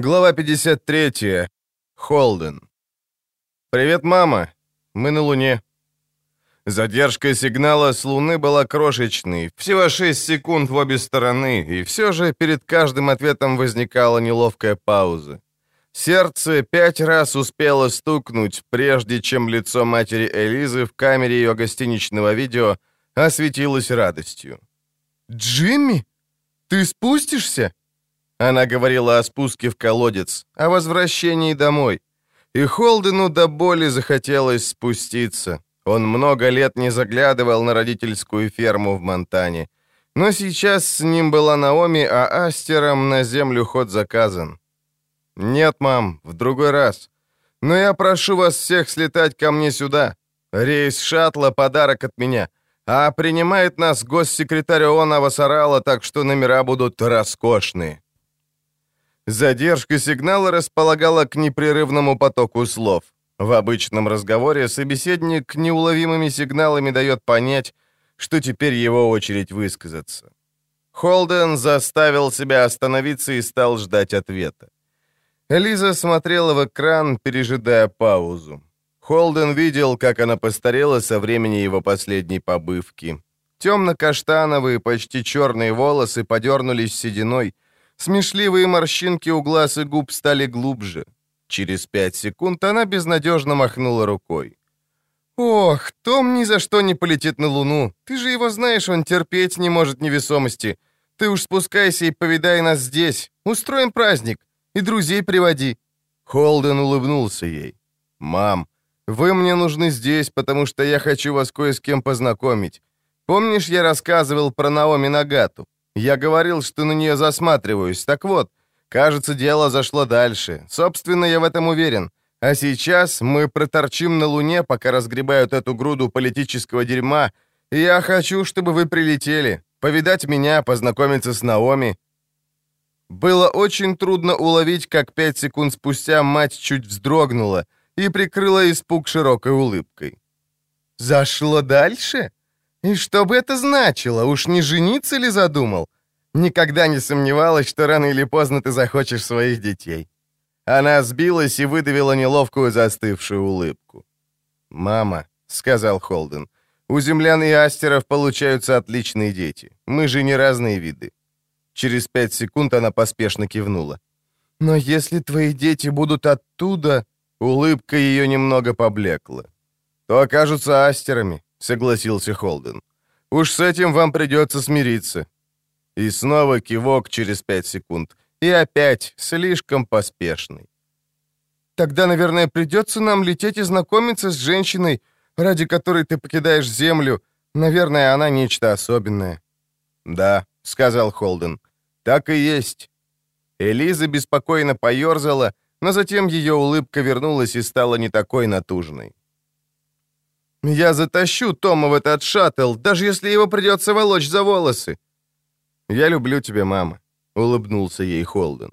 Глава 53. Холден. «Привет, мама. Мы на Луне». Задержка сигнала с Луны была крошечной, всего 6 секунд в обе стороны, и все же перед каждым ответом возникала неловкая пауза. Сердце пять раз успело стукнуть, прежде чем лицо матери Элизы в камере ее гостиничного видео осветилось радостью. «Джимми, ты спустишься?» Она говорила о спуске в колодец, о возвращении домой. И Холдену до боли захотелось спуститься. Он много лет не заглядывал на родительскую ферму в Монтане. Но сейчас с ним была Наоми, а Астером на землю ход заказан. «Нет, мам, в другой раз. Но я прошу вас всех слетать ко мне сюда. Рейс шаттла — подарок от меня. А принимает нас госсекретарь ООН Авасарала, так что номера будут роскошные». Задержка сигнала располагала к непрерывному потоку слов. В обычном разговоре собеседник неуловимыми сигналами дает понять, что теперь его очередь высказаться. Холден заставил себя остановиться и стал ждать ответа. Лиза смотрела в экран, пережидая паузу. Холден видел, как она постарела со времени его последней побывки. Темно-каштановые, почти черные волосы подернулись сединой — Смешливые морщинки у глаз и губ стали глубже. Через пять секунд она безнадежно махнула рукой. «Ох, Том ни за что не полетит на Луну. Ты же его знаешь, он терпеть не может невесомости. Ты уж спускайся и повидай нас здесь. Устроим праздник. И друзей приводи». Холден улыбнулся ей. «Мам, вы мне нужны здесь, потому что я хочу вас кое с кем познакомить. Помнишь, я рассказывал про Наоми Нагату? Я говорил, что на нее засматриваюсь. Так вот, кажется, дело зашло дальше. Собственно, я в этом уверен. А сейчас мы проторчим на Луне, пока разгребают эту груду политического дерьма, я хочу, чтобы вы прилетели, повидать меня, познакомиться с Наоми». Было очень трудно уловить, как пять секунд спустя мать чуть вздрогнула и прикрыла испуг широкой улыбкой. «Зашло дальше?» И что бы это значило? Уж не жениться ли задумал? Никогда не сомневалась, что рано или поздно ты захочешь своих детей. Она сбилась и выдавила неловкую застывшую улыбку. «Мама», — сказал Холден, — «у землян и астеров получаются отличные дети. Мы же не разные виды». Через пять секунд она поспешно кивнула. «Но если твои дети будут оттуда...» Улыбка ее немного поблекла. «То окажутся астерами. — согласился Холден. «Уж с этим вам придется смириться». И снова кивок через пять секунд. И опять слишком поспешный. «Тогда, наверное, придется нам лететь и знакомиться с женщиной, ради которой ты покидаешь Землю. Наверное, она нечто особенное». «Да», — сказал Холден, — «так и есть». Элиза беспокойно поерзала, но затем ее улыбка вернулась и стала не такой натужной. Я затащу Тома в этот шаттл, даже если его придется волочь за волосы. Я люблю тебя, мама, улыбнулся ей Холден.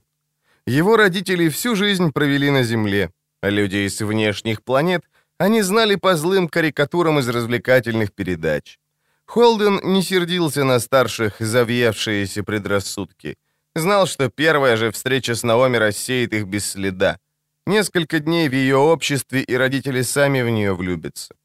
Его родители всю жизнь провели на Земле, а люди из внешних планет они знали по злым карикатурам из развлекательных передач. Холден не сердился на старших завьявшиеся предрассудки. Знал, что первая же встреча с Наоми рассеет их без следа. Несколько дней в ее обществе, и родители сами в нее влюбятся.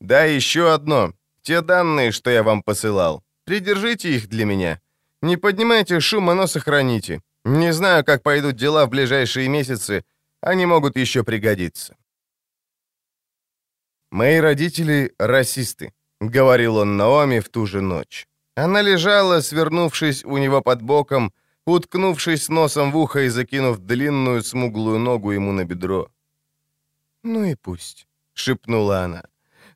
Да, еще одно. Те данные, что я вам посылал. Придержите их для меня. Не поднимайте шума, но сохраните. Не знаю, как пойдут дела в ближайшие месяцы. Они могут еще пригодиться. «Мои родители — расисты», — говорил он Наоми в ту же ночь. Она лежала, свернувшись у него под боком, уткнувшись носом в ухо и закинув длинную смуглую ногу ему на бедро. «Ну и пусть», — шепнула она.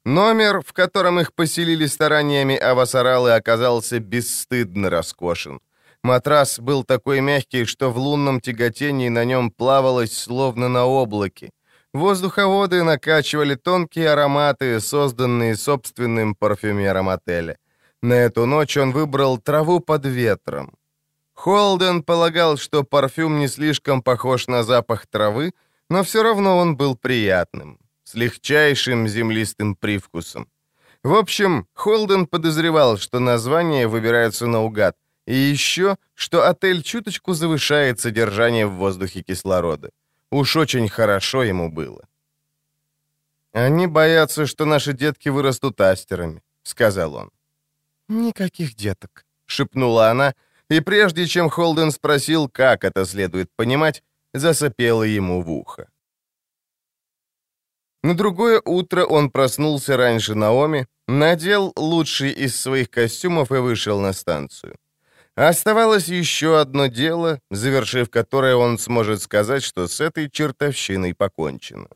Номер, в котором их поселили стараниями Авасаралы, оказался бесстыдно роскошен. Матрас был такой мягкий, что в лунном тяготении на нем плавалось словно на облаке. Воздуховоды накачивали тонкие ароматы, созданные собственным парфюмером отеля. На эту ночь он выбрал траву под ветром. Холден полагал, что парфюм не слишком похож на запах травы, но все равно он был приятным с легчайшим землистым привкусом. В общем, Холден подозревал, что названия выбираются наугад, И еще, что отель чуточку завышает содержание в воздухе кислорода. Уж очень хорошо ему было. «Они боятся, что наши детки вырастут астерами», — сказал он. «Никаких деток», — шепнула она, и прежде чем Холден спросил, как это следует понимать, засопела ему в ухо. На другое утро он проснулся раньше Наоми, надел лучший из своих костюмов и вышел на станцию. Оставалось еще одно дело, завершив которое он сможет сказать, что с этой чертовщиной покончено.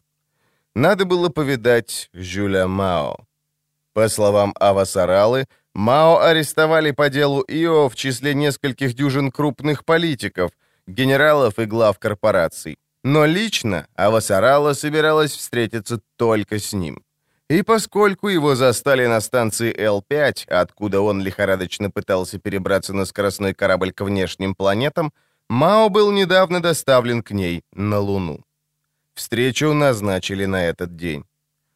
Надо было повидать Жюля Мао. По словам Авасаралы, Мао арестовали по делу Ио в числе нескольких дюжин крупных политиков, генералов и глав корпораций. Но лично Авасарала собиралась встретиться только с ним. И поскольку его застали на станции Л-5, откуда он лихорадочно пытался перебраться на скоростной корабль к внешним планетам, Мао был недавно доставлен к ней на Луну. Встречу назначили на этот день.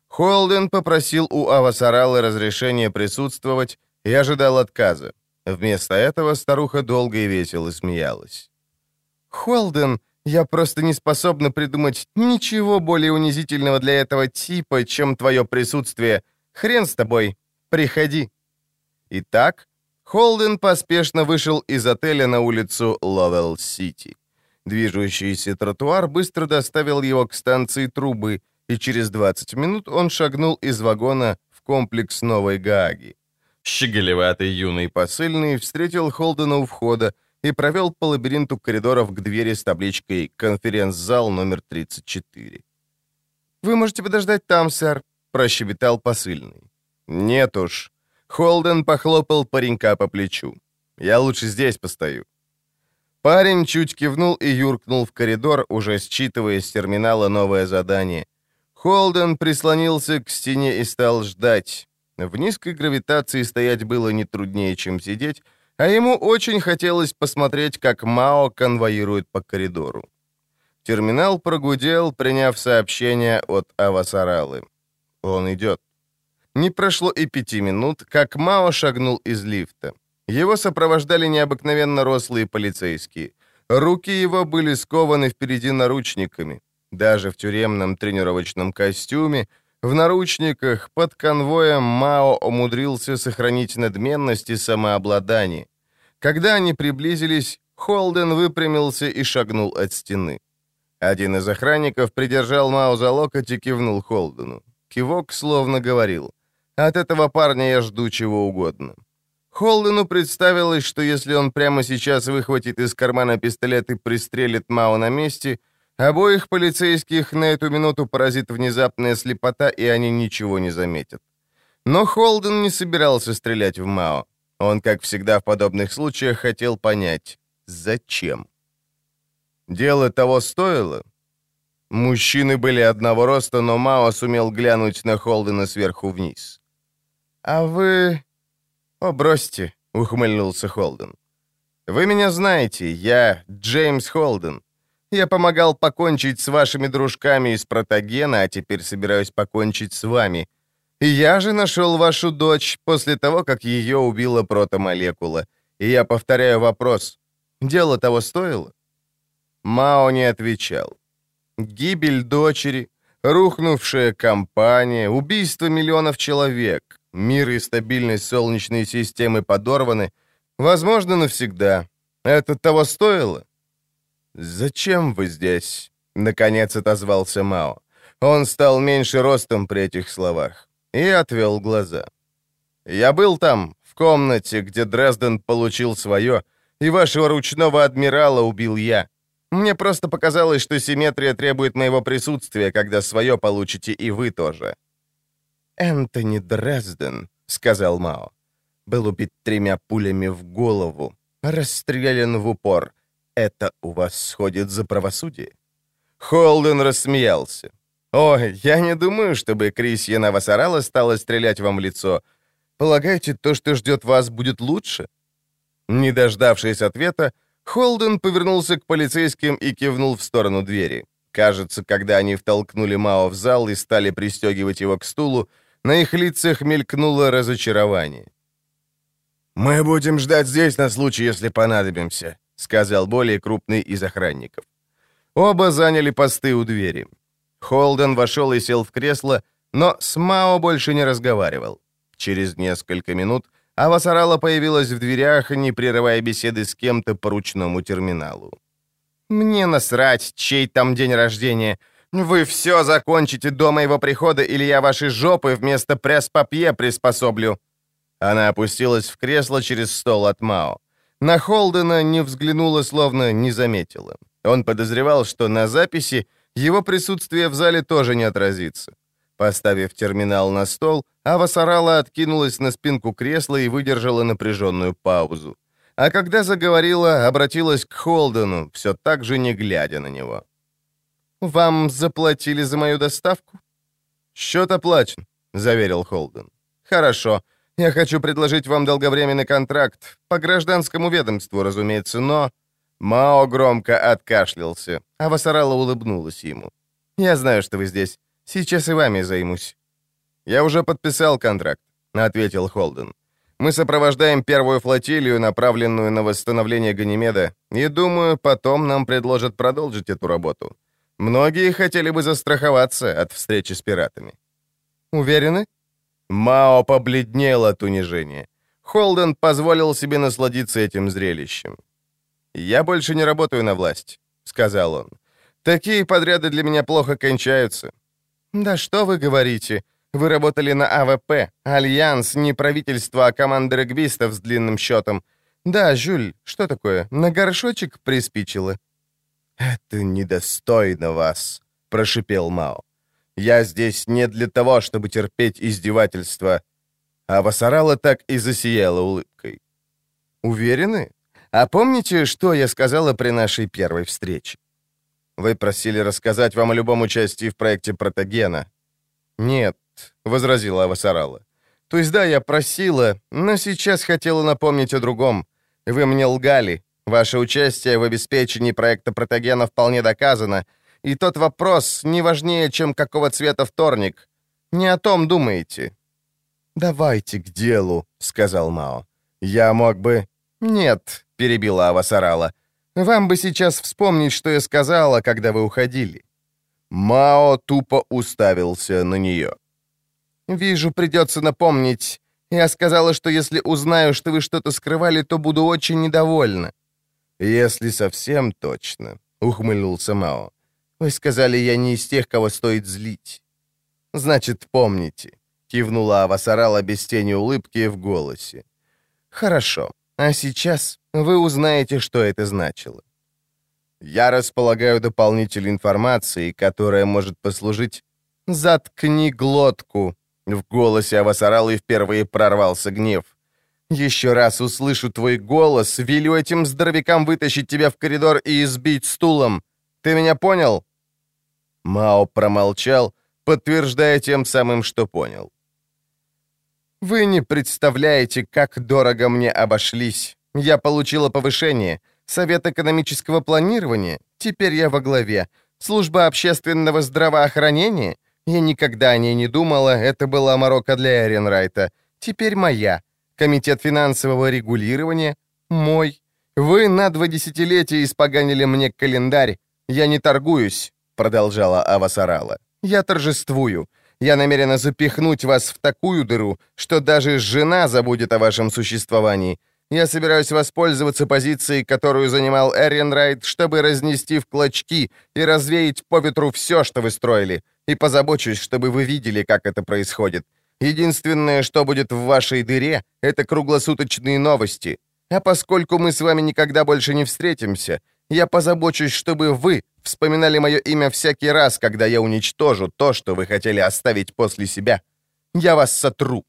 Холден попросил у Авасаралы разрешения присутствовать и ожидал отказа. Вместо этого старуха долго и весело смеялась. «Холден я просто не способна придумать ничего более унизительного для этого типа, чем твое присутствие. Хрен с тобой. Приходи». Итак, Холден поспешно вышел из отеля на улицу Ловелл-Сити. Движущийся тротуар быстро доставил его к станции трубы, и через 20 минут он шагнул из вагона в комплекс Новой Гааги. Щеголеватый юный посыльный встретил Холдена у входа, и провел по лабиринту коридоров к двери с табличкой «Конференц-зал номер 34». «Вы можете подождать там, сэр», — прощебетал посыльный. «Нет уж». Холден похлопал паренька по плечу. «Я лучше здесь постою». Парень чуть кивнул и юркнул в коридор, уже считывая с терминала новое задание. Холден прислонился к стене и стал ждать. В низкой гравитации стоять было не труднее, чем сидеть, а ему очень хотелось посмотреть, как Мао конвоирует по коридору. Терминал прогудел, приняв сообщение от Авасаралы. Он идет. Не прошло и пяти минут, как Мао шагнул из лифта. Его сопровождали необыкновенно рослые полицейские. Руки его были скованы впереди наручниками. Даже в тюремном тренировочном костюме, в наручниках, под конвоем Мао умудрился сохранить надменность и самообладание. Когда они приблизились, Холден выпрямился и шагнул от стены. Один из охранников придержал Мао за локоть и кивнул Холдену. Кивок словно говорил, «От этого парня я жду чего угодно». Холдену представилось, что если он прямо сейчас выхватит из кармана пистолет и пристрелит Мао на месте, обоих полицейских на эту минуту поразит внезапная слепота, и они ничего не заметят. Но Холден не собирался стрелять в Мао. Он, как всегда в подобных случаях, хотел понять, зачем. Дело того стоило? Мужчины были одного роста, но Мао сумел глянуть на Холдена сверху вниз. «А вы...» «О, бросьте», — ухмыльнулся Холден. «Вы меня знаете, я Джеймс Холден. Я помогал покончить с вашими дружками из Протагена, а теперь собираюсь покончить с вами. Я же нашел вашу дочь после того, как ее убила протомолекула. И я повторяю вопрос. Дело того стоило?» Мао не отвечал. Гибель дочери, рухнувшая компания, убийство миллионов человек, мир и стабильность Солнечной системы подорваны, возможно, навсегда. Это того стоило? «Зачем вы здесь?» — наконец отозвался Мао. Он стал меньше ростом при этих словах и отвел глаза. «Я был там, в комнате, где Дрезден получил свое, и вашего ручного адмирала убил я. Мне просто показалось, что симметрия требует моего присутствия, когда свое получите и вы тоже». «Энтони Дрезден», — сказал Мао, — «был убит тремя пулями в голову, расстрелян в упор. Это у вас сходит за правосудие?» Холден рассмеялся. «О, я не думаю, чтобы Крисья Навасарала стала стрелять вам в лицо. Полагаете, то, что ждет вас, будет лучше?» Не дождавшись ответа, Холден повернулся к полицейским и кивнул в сторону двери. Кажется, когда они втолкнули Мао в зал и стали пристегивать его к стулу, на их лицах мелькнуло разочарование. «Мы будем ждать здесь на случай, если понадобимся», — сказал более крупный из охранников. Оба заняли посты у двери. Холден вошел и сел в кресло, но с Мао больше не разговаривал. Через несколько минут Авасарала появилась в дверях, не прерывая беседы с кем-то по ручному терминалу. «Мне насрать, чей там день рождения. Вы все закончите до моего прихода, или я ваши жопы вместо пресс-папье приспособлю». Она опустилась в кресло через стол от Мао. На Холдена не взглянула, словно не заметила. Он подозревал, что на записи его присутствие в зале тоже не отразится. Поставив терминал на стол, Ава Сарала откинулась на спинку кресла и выдержала напряженную паузу. А когда заговорила, обратилась к Холдену, все так же не глядя на него. «Вам заплатили за мою доставку?» «Счет оплачен», — заверил Холден. «Хорошо. Я хочу предложить вам долговременный контракт. По гражданскому ведомству, разумеется, но...» Мао громко откашлялся, а Васарала улыбнулась ему. «Я знаю, что вы здесь. Сейчас и вами займусь». «Я уже подписал контракт», — ответил Холден. «Мы сопровождаем первую флотилию, направленную на восстановление Ганимеда, и, думаю, потом нам предложат продолжить эту работу. Многие хотели бы застраховаться от встречи с пиратами». «Уверены?» Мао побледнел от унижения. Холден позволил себе насладиться этим зрелищем. «Я больше не работаю на власть», — сказал он. «Такие подряды для меня плохо кончаются». «Да что вы говорите? Вы работали на АВП, Альянс, не правительство, а команда регбистов с длинным счетом. Да, Жюль, что такое, на горшочек приспичило?» «Это недостойно вас», — прошипел Мао. «Я здесь не для того, чтобы терпеть издевательства». А Васарала так и засияла улыбкой. «Уверены? А помните, что я сказала при нашей первой встрече? Вы просили рассказать вам о любом участии в проекте Протогена. Нет, возразила Авасарала. То есть да, я просила, но сейчас хотела напомнить о другом. Вы мне лгали. Ваше участие в обеспечении проекта Протогена вполне доказано, и тот вопрос не важнее, чем какого цвета вторник. Не о том думаете. «Давайте к делу», — сказал Мао. «Я мог бы...» «Нет», — перебила Авасарала. «Вам бы сейчас вспомнить, что я сказала, когда вы уходили». Мао тупо уставился на нее. «Вижу, придется напомнить. Я сказала, что если узнаю, что вы что-то скрывали, то буду очень недовольна». «Если совсем точно», — ухмыльнулся Мао. «Вы сказали, я не из тех, кого стоит злить». «Значит, помните», — кивнула Авасарала без тени улыбки в голосе. «Хорошо. А сейчас вы узнаете, что это значило. Я располагаю дополнительной информацией, которая может послужить «Заткни глотку!» В голосе Авасаралы впервые прорвался гнев. «Еще раз услышу твой голос, велю этим здоровякам вытащить тебя в коридор и избить стулом. Ты меня понял?» Мао промолчал, подтверждая тем самым, что понял. Вы не представляете, как дорого мне обошлись. Я получила повышение. Совет экономического планирования. Теперь я во главе. Служба общественного здравоохранения. Я никогда о ней не думала. Это была морока для Эренрайта. Теперь моя. Комитет финансового регулирования. Мой. Вы на два десятилетия испоганили мне календарь. Я не торгуюсь, продолжала Авасарала. Я торжествую. Я намерена запихнуть вас в такую дыру, что даже жена забудет о вашем существовании. Я собираюсь воспользоваться позицией, которую занимал Эренрайт, чтобы разнести в клочки и развеять по ветру все, что вы строили, и позабочусь, чтобы вы видели, как это происходит. Единственное, что будет в вашей дыре, это круглосуточные новости. А поскольку мы с вами никогда больше не встретимся, я позабочусь, чтобы вы вспоминали мое имя всякий раз, когда я уничтожу то, что вы хотели оставить после себя. Я вас сотру».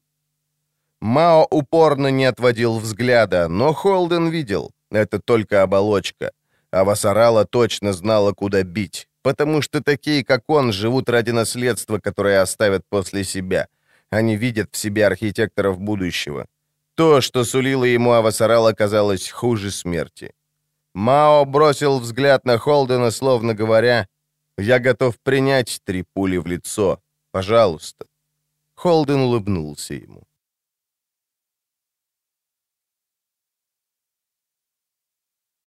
Мао упорно не отводил взгляда, но Холден видел. Это только оболочка. А Васарала точно знала, куда бить, потому что такие, как он, живут ради наследства, которое оставят после себя. Они видят в себе архитекторов будущего. То, что сулило ему Авасарал, казалось хуже смерти. Мао бросил взгляд на Холдена, словно говоря, «Я готов принять три пули в лицо. Пожалуйста». Холден улыбнулся ему.